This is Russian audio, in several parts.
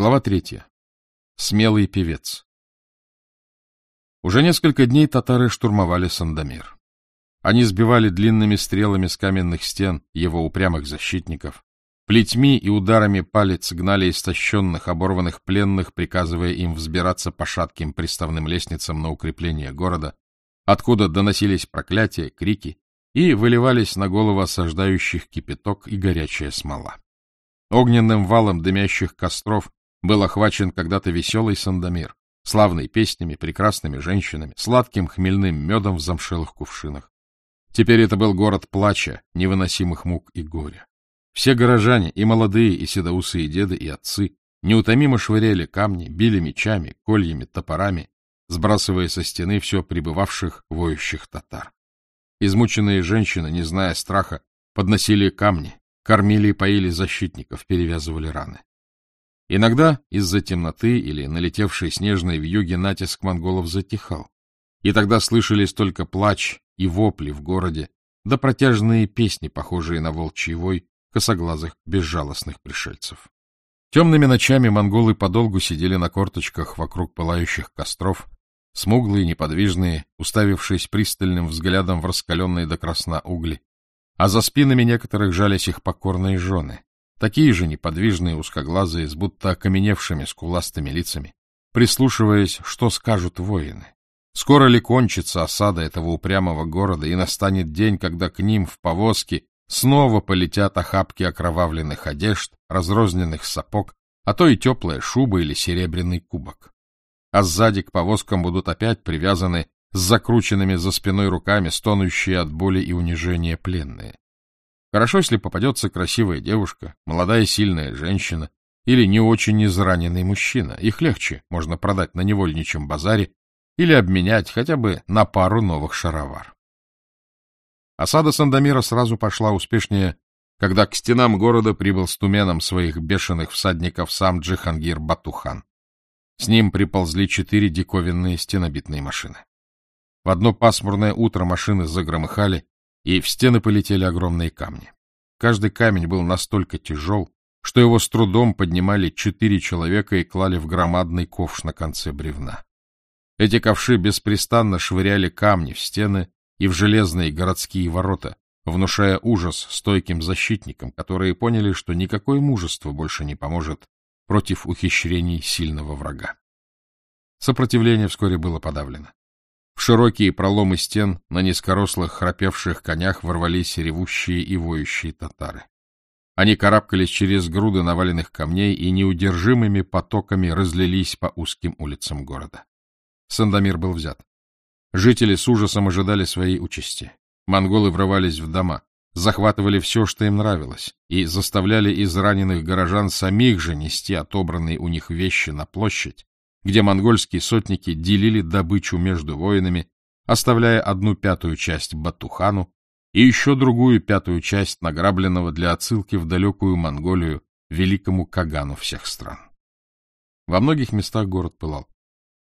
Глава третья. Смелый певец. Уже несколько дней татары штурмовали Сандомир. Они сбивали длинными стрелами с каменных стен его упрямых защитников, плетьми и ударами палец гнали истощенных, оборванных пленных, приказывая им взбираться по шатким приставным лестницам на укрепление города, откуда доносились проклятия, крики и выливались на голову осаждающих кипяток и горячая смола. Огненным валом дымящих костров был охвачен когда-то веселый Сандомир, славный песнями, прекрасными женщинами, сладким хмельным медом в замшелых кувшинах. Теперь это был город плача, невыносимых мук и горя. Все горожане, и молодые, и седоусые деды, и отцы, неутомимо швыряли камни, били мечами, кольями, топорами, сбрасывая со стены все прибывавших воющих татар. Измученные женщины, не зная страха, подносили камни, кормили и поили защитников, перевязывали раны. Иногда из-за темноты или налетевшей снежной вьюги натиск монголов затихал, и тогда слышались только плач и вопли в городе, да протяжные песни, похожие на волчий вой косоглазых безжалостных пришельцев. Темными ночами монголы подолгу сидели на корточках вокруг пылающих костров, смуглые, неподвижные, уставившись пристальным взглядом в раскаленные до красна угли, а за спинами некоторых жались их покорные жены, такие же неподвижные, узкоглазые, с будто окаменевшими скуластыми лицами, прислушиваясь, что скажут воины. Скоро ли кончится осада этого упрямого города, и настанет день, когда к ним в повозке снова полетят охапки окровавленных одежд, разрозненных сапог, а то и теплая шуба или серебряный кубок. А сзади к повозкам будут опять привязаны с закрученными за спиной руками стонущие от боли и унижения пленные. Хорошо, если попадется красивая девушка, молодая сильная женщина или не очень израненный мужчина. Их легче можно продать на невольничьем базаре или обменять хотя бы на пару новых шаровар. Осада Сандомира сразу пошла успешнее, когда к стенам города прибыл с туменом своих бешеных всадников сам Джихангир Батухан. С ним приползли четыре диковинные стенобитные машины. В одно пасмурное утро машины загромыхали, и в стены полетели огромные камни. Каждый камень был настолько тяжел, что его с трудом поднимали четыре человека и клали в громадный ковш на конце бревна. Эти ковши беспрестанно швыряли камни в стены и в железные городские ворота, внушая ужас стойким защитникам, которые поняли, что никакое мужество больше не поможет против ухищрений сильного врага. Сопротивление вскоре было подавлено. В широкие проломы стен на низкорослых храпевших конях ворвались ревущие и воющие татары. Они карабкались через груды наваленных камней и неудержимыми потоками разлились по узким улицам города. Сандомир был взят. Жители с ужасом ожидали своей участи. Монголы врывались в дома, захватывали все, что им нравилось, и заставляли израненных горожан самих же нести отобранные у них вещи на площадь, где монгольские сотники делили добычу между воинами, оставляя одну пятую часть Батухану и еще другую пятую часть награбленного для отсылки в далекую Монголию великому Кагану всех стран. Во многих местах город пылал.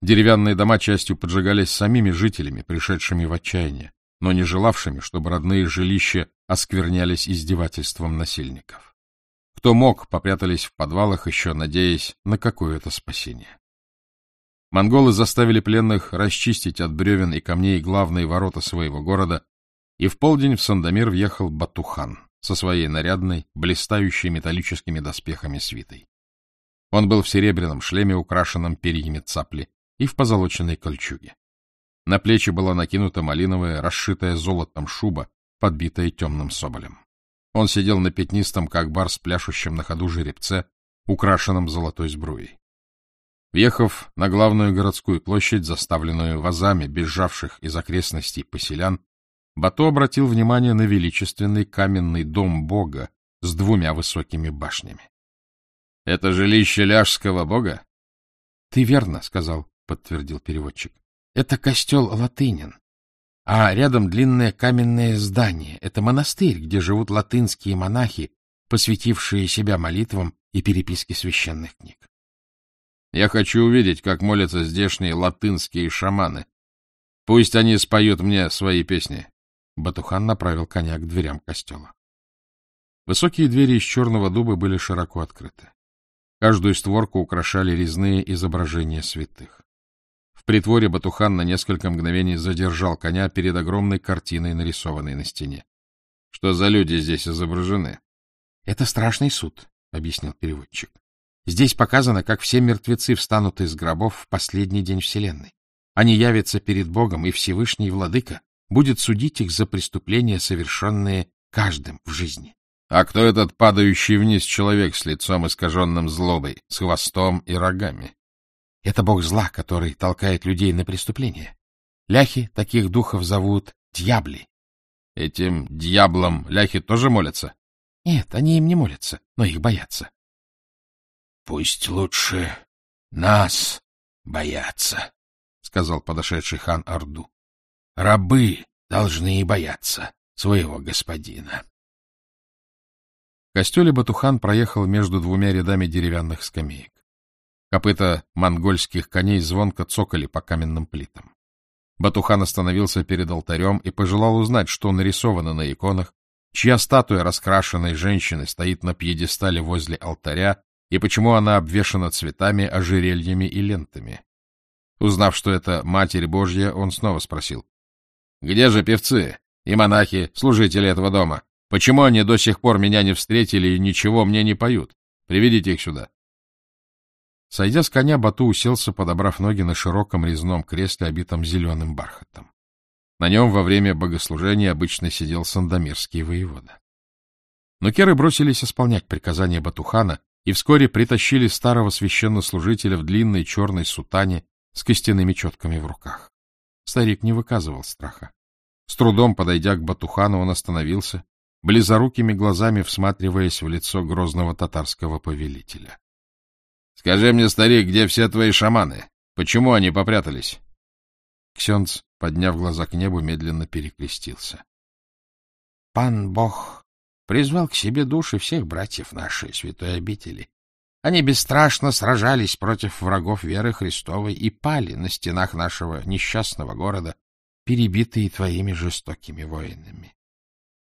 Деревянные дома частью поджигались самими жителями, пришедшими в отчаяние, но не желавшими, чтобы родные жилища осквернялись издевательством насильников. Кто мог, попрятались в подвалах, еще надеясь на какое-то спасение. Монголы заставили пленных расчистить от бревен и камней главные ворота своего города, и в полдень в Сандомир въехал Батухан со своей нарядной, блистающей металлическими доспехами свитой. Он был в серебряном шлеме, украшенном перьями цапли, и в позолоченной кольчуге. На плечи была накинута малиновая, расшитая золотом шуба, подбитая темным соболем. Он сидел на пятнистом, как барс, пляшущем на ходу жеребце, украшенном золотой сбруей. Въехав на главную городскую площадь, заставленную вазами бежавших из окрестностей поселян, Бато обратил внимание на величественный каменный дом бога с двумя высокими башнями. — Это жилище ляжского бога? — Ты верно сказал, — подтвердил переводчик. — Это костел Латынин. А рядом длинное каменное здание. Это монастырь, где живут латынские монахи, посвятившие себя молитвам и переписке священных книг. Я хочу увидеть, как молятся здешние латынские шаманы. Пусть они споют мне свои песни. Батухан направил коня к дверям костела. Высокие двери из черного дуба были широко открыты. Каждую створку украшали резные изображения святых. В притворе Батухан на несколько мгновений задержал коня перед огромной картиной, нарисованной на стене. — Что за люди здесь изображены? — Это страшный суд, — объяснил переводчик. Здесь показано, как все мертвецы встанут из гробов в последний день Вселенной. Они явятся перед Богом, и Всевышний Владыка будет судить их за преступления, совершенные каждым в жизни. А кто этот падающий вниз человек с лицом искаженным злобой, с хвостом и рогами? Это бог зла, который толкает людей на преступление. Ляхи таких духов зовут дьябли. Этим дьяблам ляхи тоже молятся? Нет, они им не молятся, но их боятся. — Пусть лучше нас боятся, — сказал подошедший хан Орду. — Рабы должны и бояться своего господина. В костеле Батухан проехал между двумя рядами деревянных скамеек. Копыта монгольских коней звонко цокали по каменным плитам. Батухан остановился перед алтарем и пожелал узнать, что нарисовано на иконах, чья статуя раскрашенной женщины стоит на пьедестале возле алтаря и почему она обвешана цветами, ожерельями и лентами. Узнав, что это Матерь Божья, он снова спросил. — Где же певцы и монахи, служители этого дома? Почему они до сих пор меня не встретили и ничего мне не поют? Приведите их сюда. Сойдя с коня, Бату уселся, подобрав ноги на широком резном кресле, обитом зеленым бархатом. На нем во время богослужения обычно сидел сандомирский воевода. Но керы бросились исполнять приказания Батухана и вскоре притащили старого священнослужителя в длинной черной сутане с костяными четками в руках. Старик не выказывал страха. С трудом подойдя к Батухану, он остановился, близорукими глазами всматриваясь в лицо грозного татарского повелителя. Скажи мне, старик, где все твои шаманы? Почему они попрятались? Ксенц, подняв глаза к небу, медленно перекрестился. — Пан Бог призвал к себе души всех братьев нашей святой обители. Они бесстрашно сражались против врагов веры Христовой и пали на стенах нашего несчастного города, перебитые твоими жестокими воинами.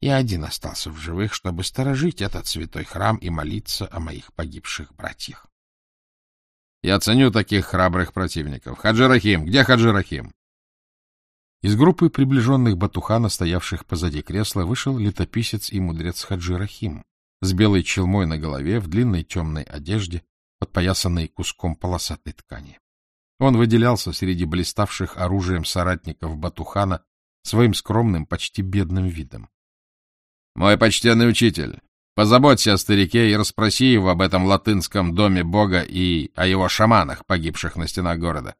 Я один остался в живых, чтобы сторожить этот святой храм и молиться о моих погибших братьях. Я ценю таких храбрых противников. Хаджи Рахим, где Хаджи Рахим? Из группы приближенных Батухана, стоявших позади кресла, вышел летописец и мудрец Хаджи Рахим с белой челмой на голове, в длинной темной одежде, подпоясанной куском полосатой ткани. Он выделялся среди блиставших оружием соратников Батухана своим скромным, почти бедным видом. — Мой почтенный учитель, Позаботься о старике и расспроси его об этом латынском доме бога и о его шаманах, погибших на стенах города.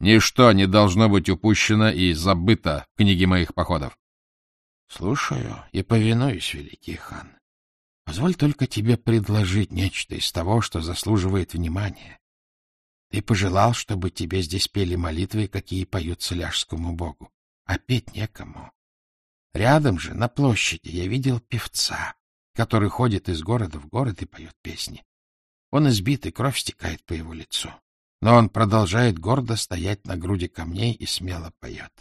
Ничто не должно быть упущено и забыто в книге моих походов. — Слушаю и повинуюсь, великий хан. Позволь только тебе предложить нечто из того, что заслуживает внимания. Ты пожелал, чтобы тебе здесь пели молитвы, какие поют ляжскому богу, а петь некому. Рядом же, на площади, я видел певца, который ходит из города в город и поет песни. Он избит, и кровь стекает по его лицу. Но он продолжает гордо стоять на груди камней и смело поет.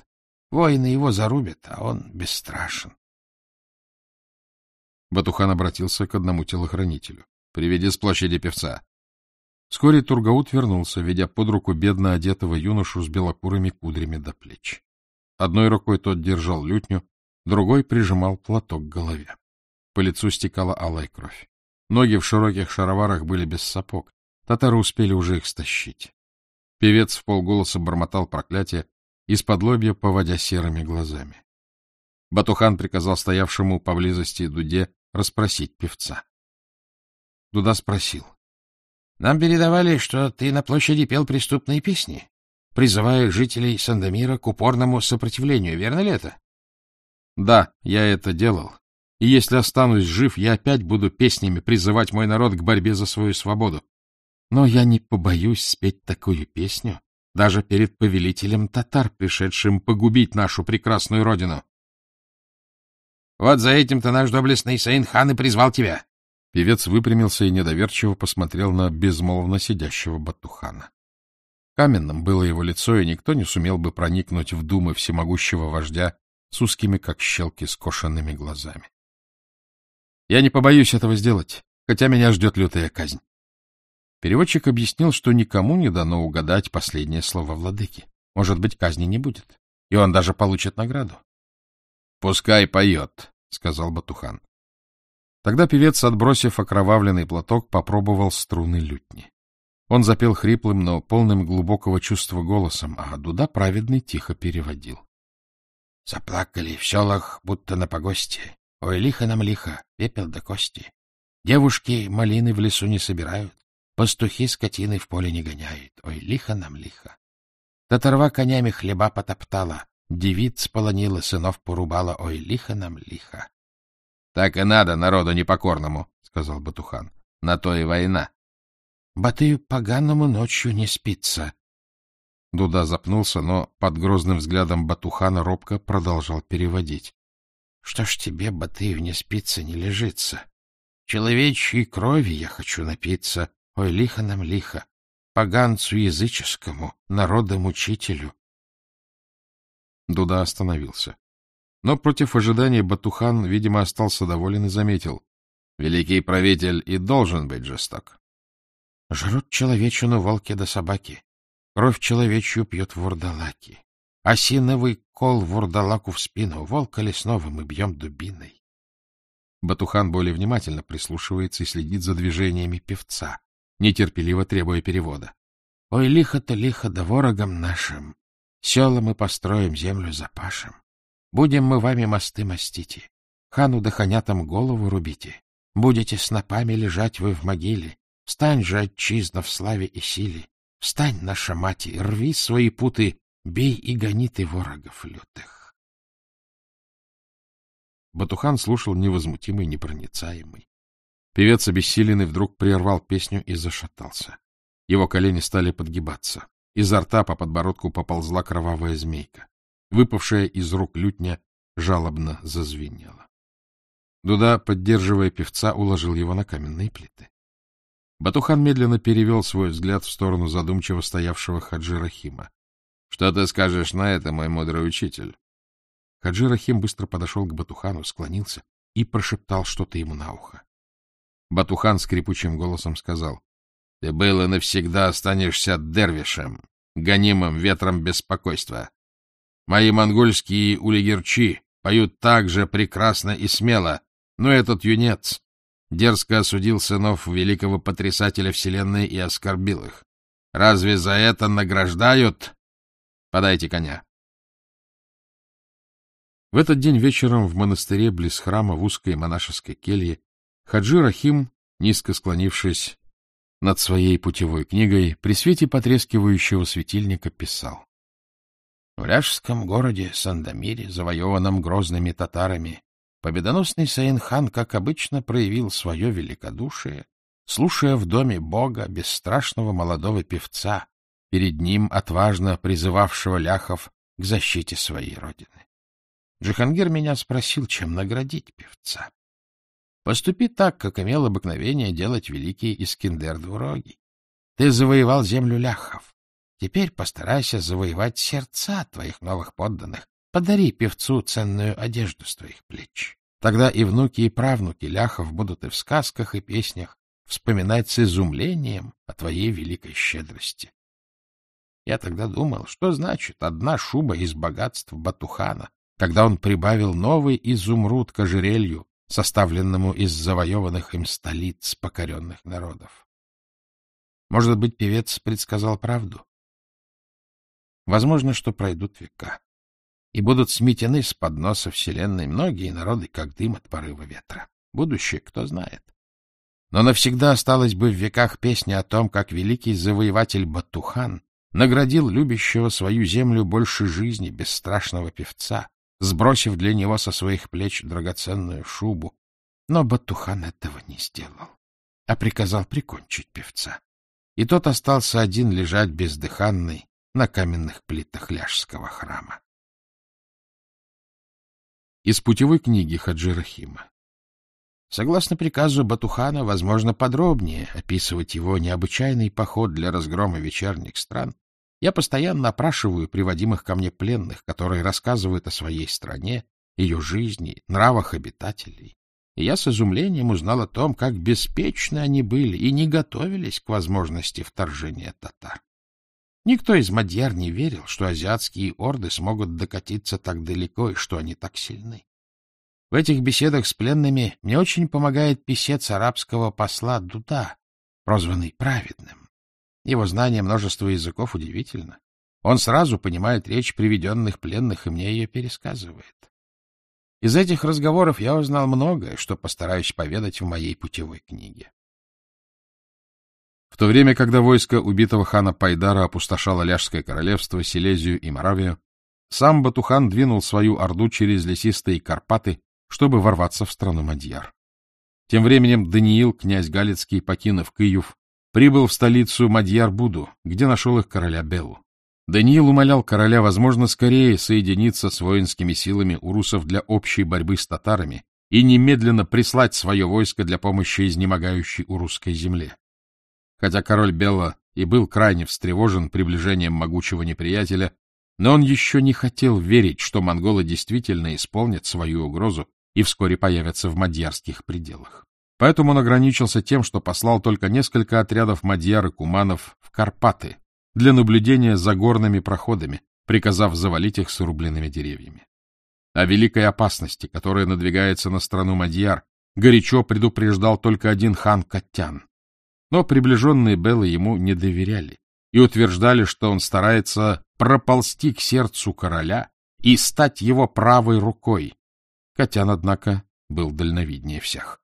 Воины его зарубят, а он бесстрашен. Батухан обратился к одному телохранителю. — Приведи с площади певца. Вскоре Тургаут вернулся, ведя под руку бедно одетого юношу с белокурыми кудрями до плеч. Одной рукой тот держал лютню, другой прижимал платок к голове. По лицу стекала алая кровь. Ноги в широких шароварах были без сапог. Татары успели уже их стащить. Певец в полголоса бормотал проклятие, из-под лобья поводя серыми глазами. Батухан приказал стоявшему поблизости Дуде расспросить певца. Дуда спросил. — Нам передавали, что ты на площади пел преступные песни, призывая жителей Сандомира к упорному сопротивлению. Верно ли это? — Да, я это делал, и если останусь жив, я опять буду песнями призывать мой народ к борьбе за свою свободу. Но я не побоюсь спеть такую песню даже перед повелителем татар, пришедшим погубить нашу прекрасную родину. Вот за этим-то наш доблестный Сейн-хан и призвал тебя. Певец выпрямился и недоверчиво посмотрел на безмолвно сидящего Батухана. Каменным было его лицо, и никто не сумел бы проникнуть в думы всемогущего вождя с узкими, как щелки, скошенными глазами. Я не побоюсь этого сделать, хотя меня ждет лютая казнь. Переводчик объяснил, что никому не дано угадать последнее слово владыки. Может быть, казни не будет, и он даже получит награду. — Пускай поет, — сказал Батухан. Тогда певец, отбросив окровавленный платок, попробовал струны лютни. Он запел хриплым, но полным глубокого чувства голосом, а Дуда праведный тихо переводил. Заплакали в селах, будто на погосте. Ой, лихо нам лихо, пепел до кости. Девушки малины в лесу не собирают, пастухи скотины в поле не гоняют. Ой, лихо нам лихо. Татарва конями хлеба потоптала, девиц полонила, сынов порубала. Ой, лихо нам лихо. — Так и надо народу непокорному, — сказал Батухан. — На то и война. — Батыю поганому ночью не спится. Дуда запнулся, но под грозным взглядом Батухана робко продолжал переводить. — Что ж тебе, Батыев, не спится, не лежится? Человечьей крови я хочу напиться. Ой, лихо нам лихо. Поганцу языческому, народом-учителю. Дуда остановился. Но против ожидания Батухан, видимо, остался доволен и заметил. Великий правитель и должен быть жесток. Жрут человечину волки да собаки. Кровь человечью пьет вурдалаки. Осиновый кол вурдалаку в спину. Волка лесного мы бьем дубиной. Батухан более внимательно прислушивается и следит за движениями певца, нетерпеливо требуя перевода. Ой, лихо-то лихо да ворогам нашим. Села мы построим, землю запашем. Будем мы вами мосты мостите, хану да голову рубите. Будете снопами лежать вы в могиле. Встань же, отчизна, в славе и силе. Встань, наша мать, рви свои путы, бей и гони ты ворогов лютых. Батухан слушал невозмутимый, непроницаемый. Певец обессиленный вдруг прервал песню и зашатался. Его колени стали подгибаться. Изо рта по подбородку поползла кровавая змейка выпавшая из рук лютня, жалобно зазвенела. Дуда, поддерживая певца, уложил его на каменные плиты. Батухан медленно перевел свой взгляд в сторону задумчиво стоявшего Хаджи Рахима. — Что ты скажешь на это, мой мудрый учитель? Хаджи Рахим быстро подошел к Батухану, склонился и прошептал что-то ему на ухо. Батухан скрипучим голосом сказал, — Ты был и навсегда останешься дервишем, гонимым ветром беспокойства. Мои монгольские улигерчи поют так же прекрасно и смело, но этот юнец дерзко осудил сынов великого потрясателя вселенной и оскорбил их. Разве за это награждают? Подайте коня. В этот день вечером в монастыре близ храма в узкой монашеской келье Хаджи Рахим, низко склонившись над своей путевой книгой, при свете потрескивающего светильника писал. В ляжском городе Сандомире, завоеванном грозными татарами, победоносный Саин-хан, как обычно, проявил свое великодушие, слушая в доме бога бесстрашного молодого певца, перед ним отважно призывавшего ляхов к защите своей родины. Джихангир меня спросил, чем наградить певца. Поступи так, как имел обыкновение делать великий Искендер Двурогий. Ты завоевал землю ляхов, Теперь постарайся завоевать сердца твоих новых подданных. Подари певцу ценную одежду с твоих плеч. Тогда и внуки, и правнуки ляхов будут и в сказках, и песнях вспоминать с изумлением о твоей великой щедрости. Я тогда думал, что значит одна шуба из богатств Батухана, когда он прибавил новый изумруд к ожерелью, составленному из завоеванных им столиц покоренных народов. Может быть, певец предсказал правду? Возможно, что пройдут века, и будут сметены с подноса Вселенной многие народы, как дым от порыва ветра. Будущее кто знает. Но навсегда осталась бы в веках песня о том, как великий завоеватель Батухан наградил любящего свою землю больше жизни бесстрашного певца, сбросив для него со своих плеч драгоценную шубу. Но Батухан этого не сделал, а приказал прикончить певца. И тот остался один лежать бездыханный, на каменных плитах Ляжского храма. Из путевой книги Хаджи Рахима. Согласно приказу Батухана, возможно, подробнее описывать его необычайный поход для разгрома вечерних стран, я постоянно опрашиваю приводимых ко мне пленных, которые рассказывают о своей стране, ее жизни, нравах обитателей. и я с изумлением узнал о том, как беспечны они были и не готовились к возможности вторжения татар. Никто из мадьяр не верил, что азиатские орды смогут докатиться так далеко и что они так сильны. В этих беседах с пленными мне очень помогает писец арабского посла Дуда, прозванный праведным. Его знание множества языков удивительно. Он сразу понимает речь приведенных пленных и мне ее пересказывает. Из этих разговоров я узнал многое, что постараюсь поведать в моей путевой книге. В то время, когда войско убитого хана Пайдара опустошало Ляжское королевство, Силезию и Моравию, сам Батухан двинул свою орду через лесистые Карпаты, чтобы ворваться в страну Мадьяр. Тем временем Даниил, князь Галицкий, покинув Киев, прибыл в столицу Мадьяр-Буду, где нашел их короля Беллу. Даниил умолял короля, возможно, скорее соединиться с воинскими силами урусов для общей борьбы с татарами и немедленно прислать свое войско для помощи изнемогающей урусской земле. Хотя король Белла и был крайне встревожен приближением могучего неприятеля, но он еще не хотел верить, что монголы действительно исполнят свою угрозу и вскоре появятся в мадьярских пределах. Поэтому он ограничился тем, что послал только несколько отрядов мадьяр и куманов в Карпаты, для наблюдения за горными проходами, приказав завалить их срубленными деревьями. О великой опасности, которая надвигается на страну Мадьяр, горячо предупреждал только один хан Катян. Но приближенные Беллы ему не доверяли и утверждали, что он старается проползти к сердцу короля и стать его правой рукой. Катян, однако, был дальновиднее всех.